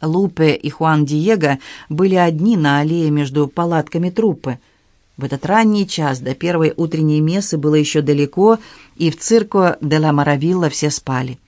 Лупе и Хуан Диего были одни на аллее между палатками труппы. В этот ранний час до первой утренней мессы было еще далеко, и в цирко де ла Маравилла все спали.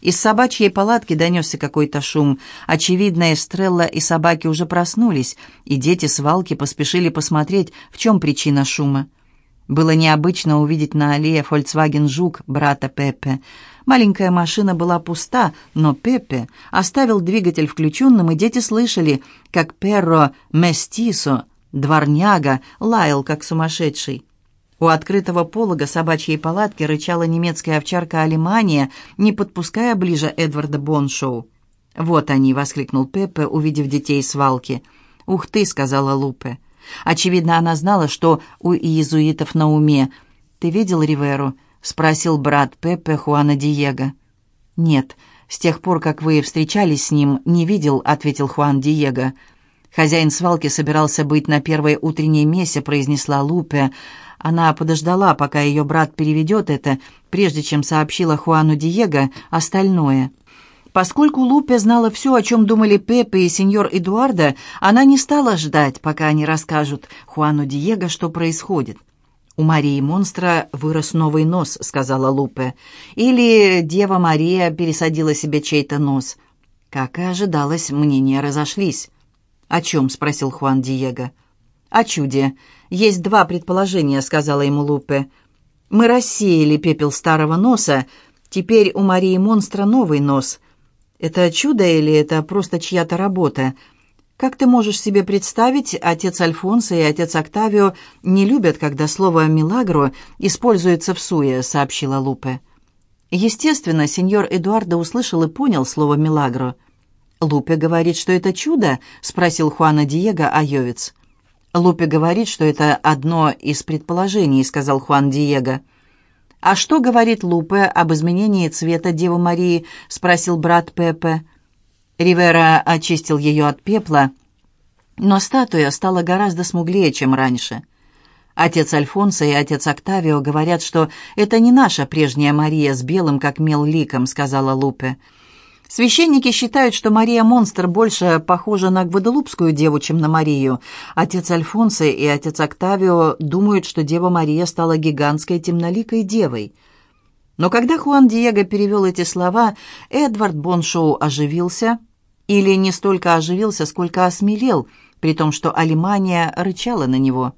Из собачьей палатки донесся какой-то шум. Очевидно, Эстрелла и собаки уже проснулись, и дети свалки поспешили посмотреть, в чем причина шума. Было необычно увидеть на аллее Volkswagen Жук брата Пепе. Маленькая машина была пуста, но Пепе оставил двигатель включенным, и дети слышали, как Перро Местисо, дворняга, лаял, как сумасшедший. У открытого полога собачьей палатки рычала немецкая овчарка Алимания, не подпуская ближе Эдварда Боншоу. «Вот они!» — воскликнул Пепе, увидев детей свалки. «Ух ты!» — сказала Лупе. Очевидно, она знала, что у иезуитов на уме. «Ты видел Риверу?» — спросил брат Пепе Хуана Диего. «Нет, с тех пор, как вы встречались с ним, не видел», — ответил Хуан Диего. «Хозяин свалки собирался быть на первой утренней мессе», — произнесла Лупе. Она подождала, пока ее брат переведет это, прежде чем сообщила Хуану Диего остальное. Поскольку Лупе знала все, о чем думали Пепе и сеньор Эдуарда, она не стала ждать, пока они расскажут Хуану Диего, что происходит. «У Марии Монстра вырос новый нос», — сказала Лупе. «Или Дева Мария пересадила себе чей-то нос». Как и ожидалось, мнения разошлись. «О чем?» — спросил Хуан Диего. «О чуде. Есть два предположения», — сказала ему Лупе. «Мы рассеяли пепел старого носа. Теперь у Марии Монстра новый нос. Это чудо или это просто чья-то работа? Как ты можешь себе представить, отец Альфонсо и отец Октавио не любят, когда слово «милагро» используется в суе», — сообщила Лупе. Естественно, сеньор Эдуардо услышал и понял слово «милагро». «Лупе говорит, что это чудо?» — спросил Хуана Диего Айовец. «Лупе говорит, что это одно из предположений», — сказал Хуан Диего. «А что говорит Лупе об изменении цвета Девы Марии?» — спросил брат Пепе. Ривера очистил ее от пепла, но статуя стала гораздо смуглее, чем раньше. Отец Альфонсо и отец Октавио говорят, что это не наша прежняя Мария с белым, как мел ликом, сказала Лупе. Священники считают, что Мария-монстр больше похожа на гваделупскую деву, чем на Марию. Отец Альфонсо и отец Октавио думают, что Дева Мария стала гигантской темноликой девой. Но когда Хуан Диего перевел эти слова, Эдвард Боншоу оживился, или не столько оживился, сколько осмелел, при том, что Алимания рычала на него.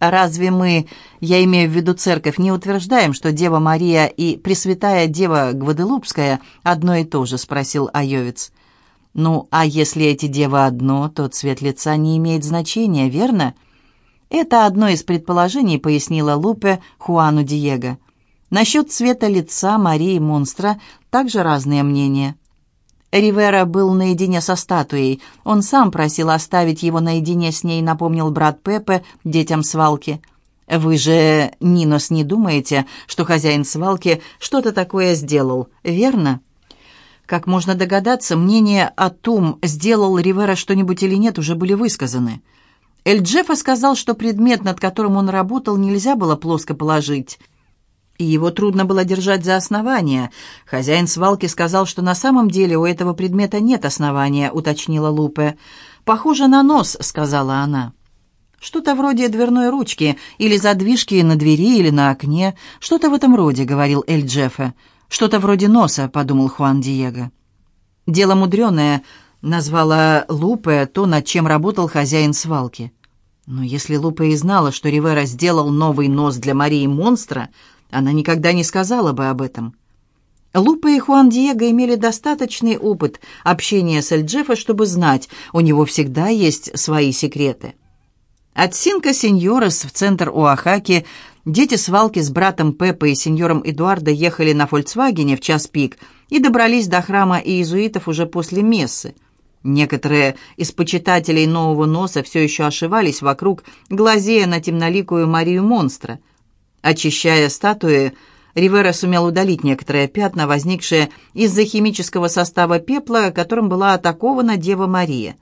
Разве мы, я имею в виду церковь, не утверждаем, что Дева Мария и Пресвятая Дева Гваделупская одно и то же?» — спросил Айовец. «Ну, а если эти девы одно, то цвет лица не имеет значения, верно?» «Это одно из предположений», — пояснила Лупе Хуану Диего. «Насчет цвета лица Марии Монстра также разные мнения». Ривера был наедине со статуей. Он сам просил оставить его наедине с ней, напомнил брат Пепе детям свалки. «Вы же, Нинос, не думаете, что хозяин свалки что-то такое сделал, верно?» Как можно догадаться, мнения о том, сделал Ривера что-нибудь или нет, уже были высказаны. Эль Джеффа сказал, что предмет, над которым он работал, нельзя было плоско положить и его трудно было держать за основание. Хозяин свалки сказал, что на самом деле у этого предмета нет основания, уточнила Лупе. «Похоже на нос», — сказала она. «Что-то вроде дверной ручки, или задвижки на двери, или на окне. Что-то в этом роде», — говорил Эль Джеффе. «Что-то вроде носа», — подумал Хуан Диего. «Дело мудреное», — назвала Лупе то, над чем работал хозяин свалки. Но если Лупе и знала, что Ривера сделал новый нос для Марии-монстра, она никогда не сказала бы об этом. Лупа и Хуан Диего имели достаточный опыт общения с Эльджефа, чтобы знать, у него всегда есть свои секреты. От Синка Сеньорес в центр Оахаки дети свалки с братом Пеппа и сеньором Эдуардо ехали на «Фольксвагене» в час пик и добрались до храма иезуитов уже после мессы. Некоторые из почитателей нового носа все еще ошивались вокруг, глазея на темноликую Марию Монстра – Очищая статуи, Ривера сумел удалить некоторые пятна, возникшие из-за химического состава пепла, которым была атакована Дева Мария.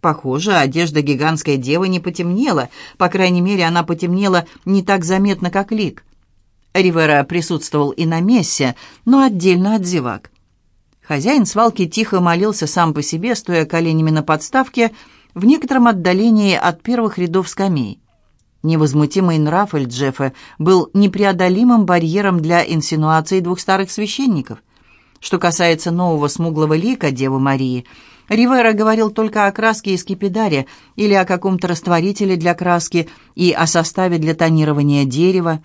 Похоже, одежда гигантской девы не потемнела, по крайней мере, она потемнела не так заметно, как лик. Ривера присутствовал и на мессе, но отдельно от зевак. Хозяин свалки тихо молился сам по себе, стоя коленями на подставке, в некотором отдалении от первых рядов скамей. Невозмутимый нрав Эльджефа был непреодолимым барьером для инсинуаций двух старых священников. Что касается нового смуглого лика Девы Марии, Ривера говорил только о краске из кипидаре или о каком-то растворителе для краски и о составе для тонирования дерева.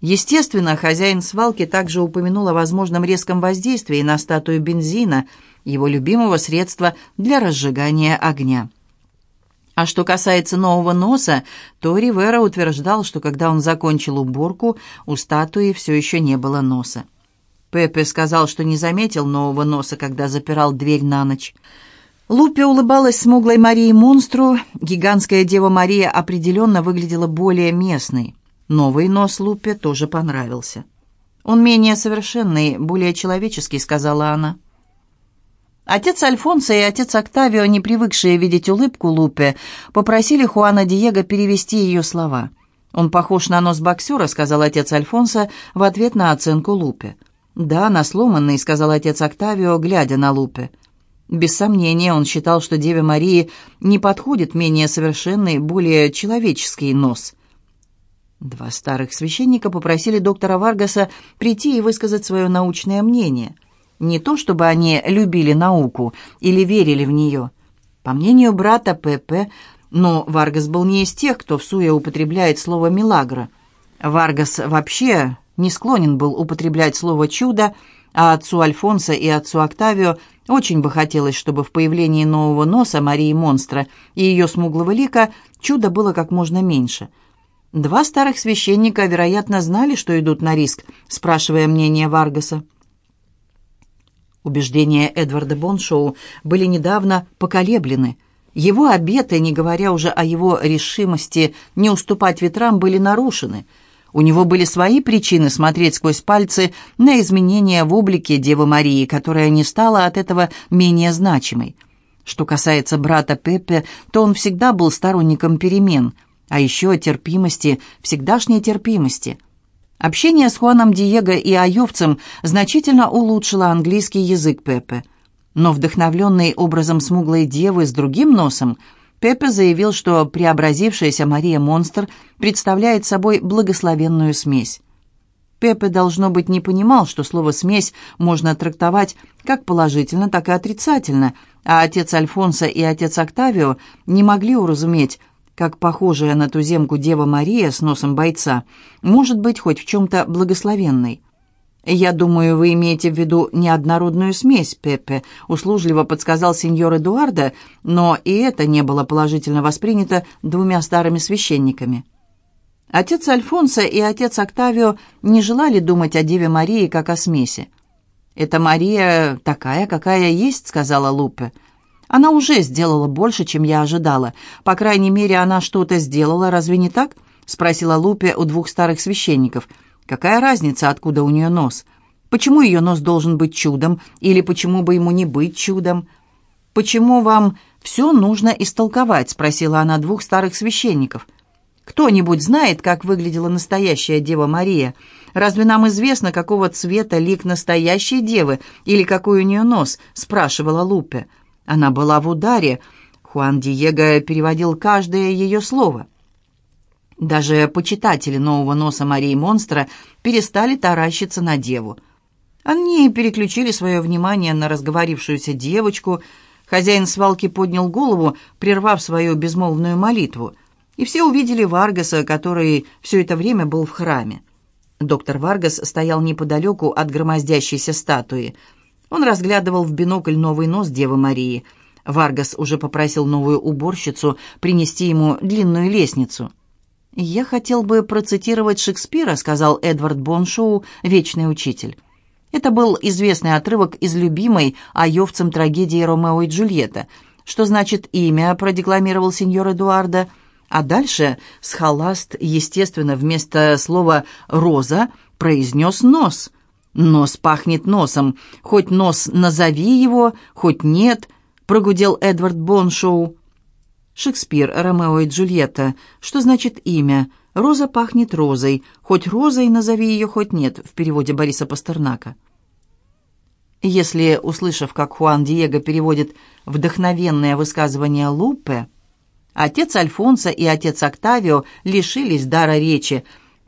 Естественно, хозяин свалки также упомянул о возможном резком воздействии на статую бензина, его любимого средства для разжигания огня. А что касается нового носа, то Ривера утверждал, что когда он закончил уборку, у статуи все еще не было носа. Пепе сказал, что не заметил нового носа, когда запирал дверь на ночь. Лупе улыбалась смуглой Марии-монстру. Гигантская Дева Мария определенно выглядела более местной. Новый нос Лупе тоже понравился. «Он менее совершенный, более человеческий», — сказала она. Отец Альфонсо и отец Октавио, не привыкшие видеть улыбку Лупе, попросили Хуана Диего перевести ее слова. «Он похож на нос боксера», — сказал отец Альфонсо в ответ на оценку Лупе. «Да, на сломанный», — сказал отец Октавио, глядя на Лупе. Без сомнения, он считал, что Деве Марии не подходит менее совершенный, более человеческий нос. Два старых священника попросили доктора Варгаса прийти и высказать свое научное мнение — не то, чтобы они любили науку или верили в нее. По мнению брата Пепе, но Варгас был не из тех, кто всуе употребляет слово «milagro». Варгас вообще не склонен был употреблять слово «чудо», а отцу Альфонсо и отцу Октавио очень бы хотелось, чтобы в появлении нового носа Марии Монстра и ее смуглого лика чудо было как можно меньше. Два старых священника, вероятно, знали, что идут на риск, спрашивая мнение Варгаса. Убеждения Эдварда Боншоу были недавно поколеблены. Его обеты, не говоря уже о его решимости не уступать ветрам, были нарушены. У него были свои причины смотреть сквозь пальцы на изменения в облике Девы Марии, которая не стала от этого менее значимой. Что касается брата Пеппе, то он всегда был сторонником перемен, а еще терпимости, всегдашней терпимости – Общение с Хуаном Диего и Айовцем значительно улучшило английский язык Пепе. Но вдохновленный образом смуглой девы с другим носом, Пепе заявил, что преобразившаяся Мария-монстр представляет собой благословенную смесь. Пепе, должно быть, не понимал, что слово «смесь» можно трактовать как положительно, так и отрицательно, а отец Альфонсо и отец Октавио не могли уразуметь, как похожая на туземку Дева Мария с носом бойца, может быть хоть в чем-то благословенной. «Я думаю, вы имеете в виду неоднородную смесь, Пеппе», услужливо подсказал сеньор Эдуарда, но и это не было положительно воспринято двумя старыми священниками. Отец Альфонсо и отец Октавио не желали думать о Деве Марии как о смеси. «Это Мария такая, какая есть», — сказала Лупе. Она уже сделала больше, чем я ожидала. По крайней мере, она что-то сделала, разве не так?» — спросила Лупе у двух старых священников. «Какая разница, откуда у нее нос? Почему ее нос должен быть чудом? Или почему бы ему не быть чудом?» «Почему вам все нужно истолковать?» — спросила она двух старых священников. «Кто-нибудь знает, как выглядела настоящая Дева Мария? Разве нам известно, какого цвета лик настоящей девы или какой у нее нос?» — спрашивала Лупе. Она была в ударе. Хуан Диего переводил каждое ее слово. Даже почитатели нового носа Марии Монстра перестали таращиться на деву. Они переключили свое внимание на разговорившуюся девочку. Хозяин свалки поднял голову, прервав свою безмолвную молитву. И все увидели Варгаса, который все это время был в храме. Доктор Варгас стоял неподалеку от громоздящейся статуи – он разглядывал в бинокль новый нос Девы Марии. Варгас уже попросил новую уборщицу принести ему длинную лестницу. «Я хотел бы процитировать Шекспира», — сказал Эдвард Боншоу, вечный учитель. Это был известный отрывок из любимой айовцем трагедии «Ромео и Джульетта». Что значит «имя», — продекламировал сеньор Эдуарда. А дальше схоласт, естественно, вместо слова «роза» произнес «нос». «Нос пахнет носом. Хоть нос назови его, хоть нет», — прогудел Эдвард Боншоу. Шекспир, Ромео и Джульетта. Что значит имя? Роза пахнет розой. Хоть розой назови ее, хоть нет, в переводе Бориса Пастернака. Если, услышав, как Хуан Диего переводит вдохновенное высказывание Лупе, отец Альфонсо и отец Октавио лишились дара речи,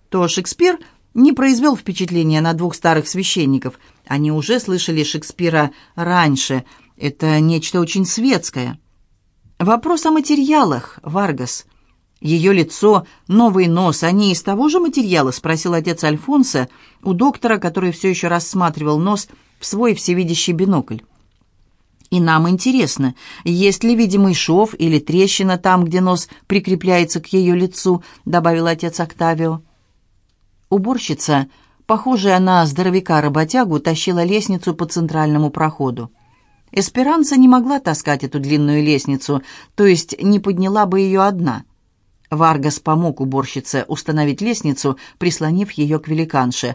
то Шекспир не произвел впечатления на двух старых священников. Они уже слышали Шекспира раньше. Это нечто очень светское. Вопрос о материалах, Варгас. Ее лицо, новый нос, они из того же материала, спросил отец Альфонсо у доктора, который все еще рассматривал нос в свой всевидящий бинокль. И нам интересно, есть ли видимый шов или трещина там, где нос прикрепляется к ее лицу, добавил отец Октавио. Уборщица, похожая на здоровяка-работягу, тащила лестницу по центральному проходу. Эсперанца не могла таскать эту длинную лестницу, то есть не подняла бы ее одна. Варгас помог уборщице установить лестницу, прислонив ее к великанше.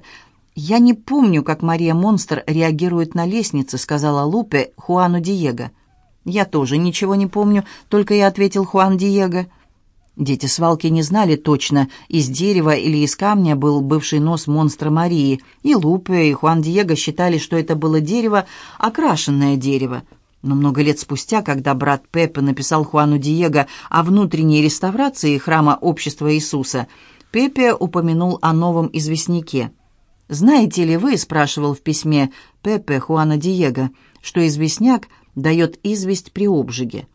«Я не помню, как Мария Монстр реагирует на лестнице», — сказала Лупе Хуану Диего. «Я тоже ничего не помню», — только и ответил Хуан Диего. Дети свалки не знали точно, из дерева или из камня был бывший нос монстра Марии, и Лупе, и Хуан Диего считали, что это было дерево, окрашенное дерево. Но много лет спустя, когда брат Пеппе написал Хуану Диего о внутренней реставрации храма Общества Иисуса, Пеппе упомянул о новом известняке. «Знаете ли вы, — спрашивал в письме Пеппе Хуана Диего, — что известняк дает известь при обжиге?»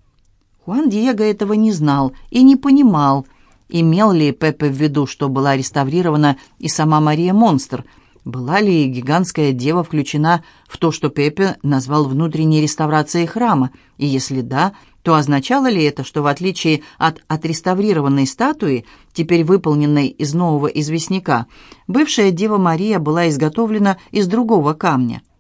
Хуан Диего этого не знал и не понимал, имел ли Пепе в виду, что была реставрирована и сама Мария Монстр, была ли гигантская дева включена в то, что Пепе назвал внутренней реставрацией храма, и если да, то означало ли это, что в отличие от отреставрированной статуи, теперь выполненной из нового известняка, бывшая Дева Мария была изготовлена из другого камня –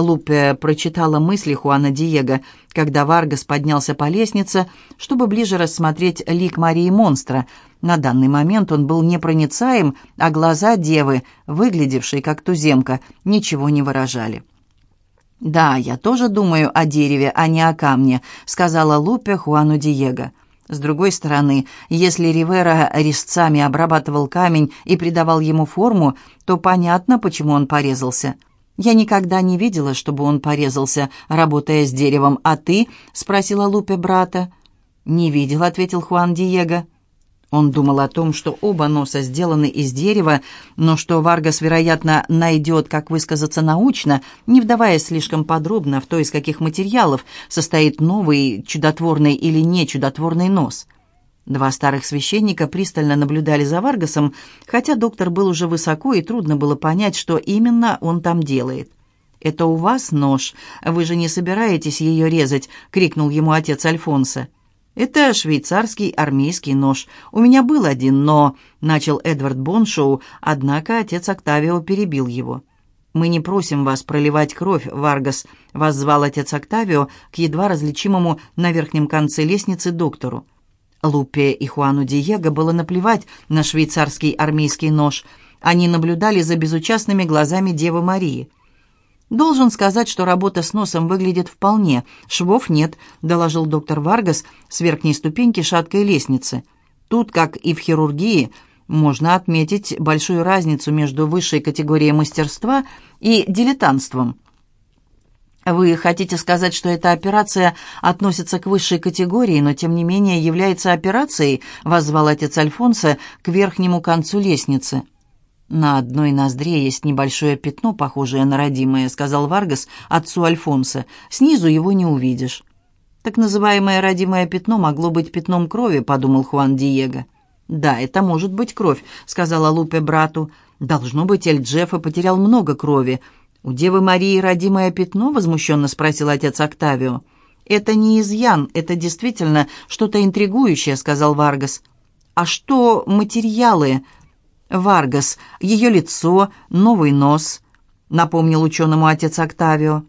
Лупе прочитала мысли Хуана Диего, когда Варгас поднялся по лестнице, чтобы ближе рассмотреть лик Марии Монстра. На данный момент он был непроницаем, а глаза девы, выглядевшей как туземка, ничего не выражали. «Да, я тоже думаю о дереве, а не о камне», — сказала Лупе Хуану Диего. С другой стороны, если Ривера резцами обрабатывал камень и придавал ему форму, то понятно, почему он порезался — «Я никогда не видела, чтобы он порезался, работая с деревом. А ты?» — спросила Лупе брата. «Не видел», — ответил Хуан Диего. Он думал о том, что оба носа сделаны из дерева, но что Варгас, вероятно, найдет, как высказаться научно, не вдаваясь слишком подробно в то, из каких материалов состоит новый, чудотворный или не чудотворный нос. Два старых священника пристально наблюдали за Варгасом, хотя доктор был уже высоко, и трудно было понять, что именно он там делает. «Это у вас нож? Вы же не собираетесь ее резать?» — крикнул ему отец Альфонса. «Это швейцарский армейский нож. У меня был один, но...» — начал Эдвард Боншоу, однако отец Октавио перебил его. «Мы не просим вас проливать кровь, Варгас», — воззвал отец Октавио к едва различимому на верхнем конце лестницы доктору. Лупе и Хуану Диего было наплевать на швейцарский армейский нож. Они наблюдали за безучастными глазами Девы Марии. «Должен сказать, что работа с носом выглядит вполне. Швов нет», — доложил доктор Варгас с верхней ступеньки шаткой лестницы. «Тут, как и в хирургии, можно отметить большую разницу между высшей категорией мастерства и дилетантством». Вы хотите сказать, что эта операция относится к высшей категории, но тем не менее является операцией, воззвал отец Альфонсо к верхнему концу лестницы. На одной ноздре есть небольшое пятно, похожее на родимое, сказал Варгас отцу Альфонсо. Снизу его не увидишь. Так называемое родимое пятно могло быть пятном крови, подумал Хуан Диего. Да, это может быть кровь, сказала Лупе брату. Должно быть, Эль Джеффа потерял много крови. «У Девы Марии родимое пятно?» — возмущенно спросил отец Октавио. «Это не изъян, это действительно что-то интригующее», — сказал Варгас. «А что материалы?» «Варгас, ее лицо, новый нос», — напомнил ученому отец Октавио.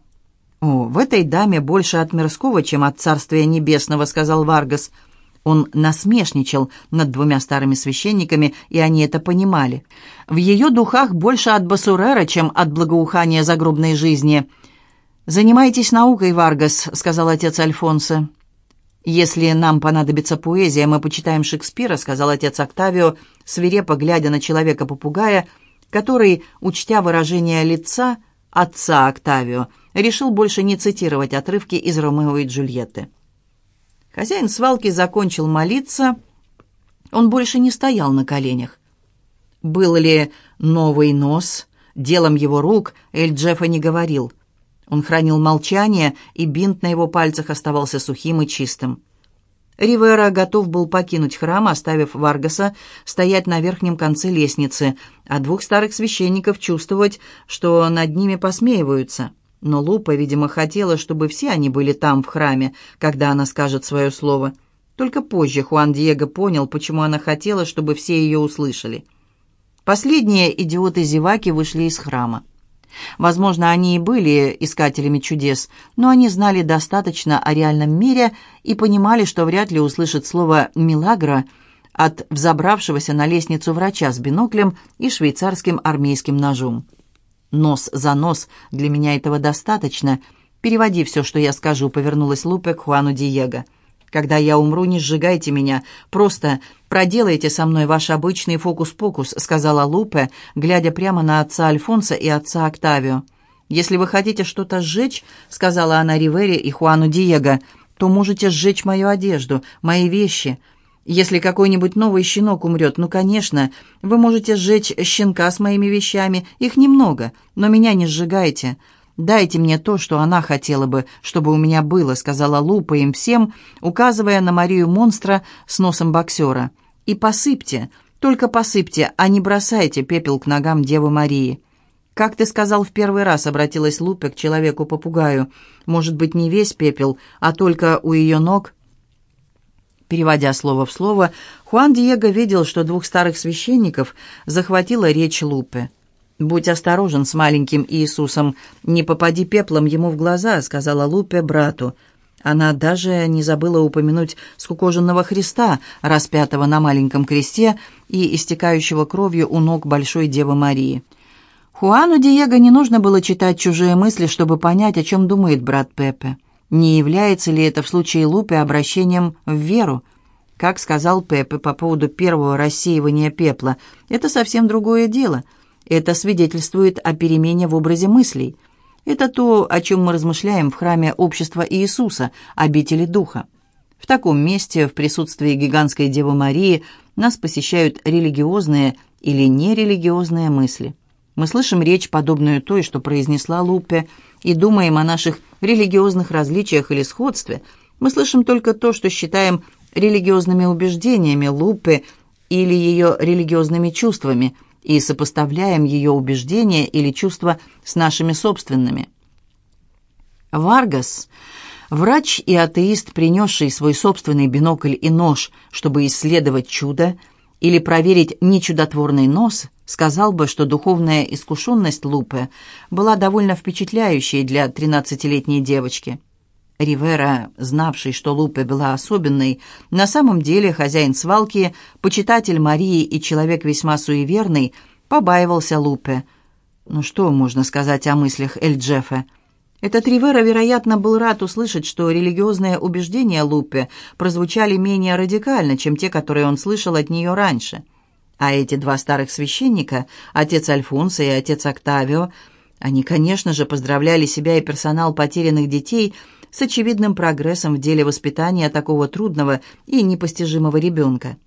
«О, в этой даме больше от мирского, чем от Царствия Небесного», — сказал Варгас. «Варгас». Он насмешничал над двумя старыми священниками, и они это понимали. В ее духах больше от Басурера, чем от благоухания загробной жизни. «Занимайтесь наукой, Варгас», — сказал отец Альфонсо. «Если нам понадобится поэзия, мы почитаем Шекспира», — сказал отец Октавио, свирепо глядя на человека-попугая, который, учтя выражение лица отца Октавио, решил больше не цитировать отрывки из «Ромео и Джульетты». Хозяин свалки закончил молиться. Он больше не стоял на коленях. Был ли новый нос делом его рук, Эль Джеффа не говорил. Он хранил молчание, и бинт на его пальцах оставался сухим и чистым. Ривера готов был покинуть храм, оставив Варгаса стоять на верхнем конце лестницы, а двух старых священников чувствовать, что над ними посмеиваются. Но Лупа, видимо, хотела, чтобы все они были там, в храме, когда она скажет свое слово. Только позже Хуан Диего понял, почему она хотела, чтобы все ее услышали. Последние идиоты-зеваки вышли из храма. Возможно, они и были искателями чудес, но они знали достаточно о реальном мире и понимали, что вряд ли услышат слово «милагра» от взобравшегося на лестницу врача с биноклем и швейцарским армейским ножом. Нос за нос, для меня этого достаточно. Переводи все, что я скажу, повернулась Лупе к Хуану Диего. Когда я умру, не сжигайте меня, просто проделайте со мной ваш обычный фокус-покус», сказала Лупе, глядя прямо на отца Альфонса и отца Октавио. «Если вы хотите что-то сжечь», — сказала она Ривере и Хуану Диего, «то можете сжечь мою одежду, мои вещи. Если какой-нибудь новый щенок умрет, ну, конечно, вы можете сжечь щенка с моими вещами, их немного, но меня не сжигайте. Дайте мне то, что она хотела бы, чтобы у меня было», — сказала Лупа им всем, указывая на Марию монстра с носом боксера. «И посыпьте, только посыпьте, а не бросайте пепел к ногам Девы Марии». «Как ты сказал в первый раз», — обратилась Лупе к человеку-попугаю. «Может быть, не весь пепел, а только у ее ног?» Переводя слово в слово, Хуан Диего видел, что двух старых священников захватила речь Лупе. «Будь осторожен с маленьким Иисусом, не попади пеплом ему в глаза», — сказала Лупе брату. Она даже не забыла упомянуть скукоженного Христа, распятого на маленьком кресте и истекающего кровью у ног Большой Девы Марии. Хуану Диего не нужно было читать чужие мысли, чтобы понять, о чем думает брат Пепе. Не является ли это в случае Лупы обращением в веру? Как сказал Пепе по поводу первого рассеивания пепла, это совсем другое дело. Это свидетельствует о перемене в образе мыслей. Это то, о чем мы размышляем в храме общества Иисуса, обители Духа. В таком месте, в присутствии гигантской Девы Марии, нас посещают религиозные или нерелигиозные мысли. Мы слышим речь, подобную той, что произнесла Лупе, и думаем о наших религиозных различиях или сходстве, мы слышим только то, что считаем религиозными убеждениями Лупы или ее религиозными чувствами, и сопоставляем ее убеждения или чувства с нашими собственными. Варгас, врач и атеист, принесший свой собственный бинокль и нож, чтобы исследовать чудо или проверить нечудотворный нос – сказал бы, что духовная искушенность Лупе была довольно впечатляющей для тринадцатилетней девочки. Ривера, знавший, что Лупе была особенной, на самом деле хозяин свалки, почитатель Марии и человек весьма суеверный, побаивался Лупе. Ну что можно сказать о мыслях Эль Джеффа? Этот Ривера, вероятно, был рад услышать, что религиозные убеждения Лупе прозвучали менее радикально, чем те, которые он слышал от нее раньше. А эти два старых священника, отец Альфонсо и отец Октавио, они, конечно же, поздравляли себя и персонал потерянных детей с очевидным прогрессом в деле воспитания такого трудного и непостижимого ребенка.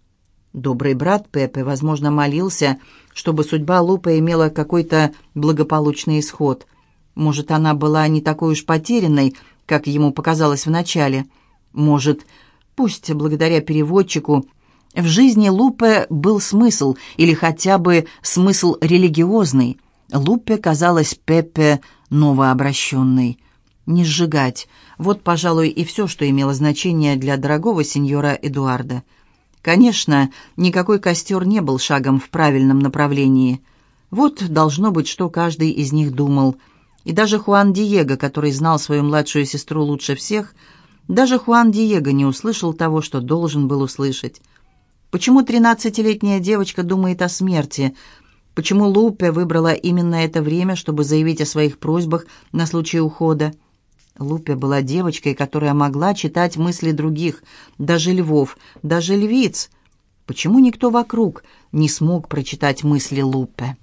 Добрый брат Пепе, возможно, молился, чтобы судьба Лупы имела какой-то благополучный исход. Может, она была не такой уж потерянной, как ему показалось вначале. Может, пусть благодаря переводчику в жизни Лупе был смысл, или хотя бы смысл религиозный. Лупе казалась Пепе новообращенной. Не сжигать. Вот, пожалуй, и все, что имело значение для дорогого сеньора Эдуарда. Конечно, никакой костер не был шагом в правильном направлении. Вот должно быть, что каждый из них думал. И даже Хуан Диего, который знал свою младшую сестру лучше всех, даже Хуан Диего не услышал того, что должен был услышать. Почему тринадцатилетняя девочка думает о смерти? Почему Лупе выбрала именно это время, чтобы заявить о своих просьбах на случай ухода? Лупе была девочкой, которая могла читать мысли других, даже львов, даже львиц. Почему никто вокруг не смог прочитать мысли Лупе?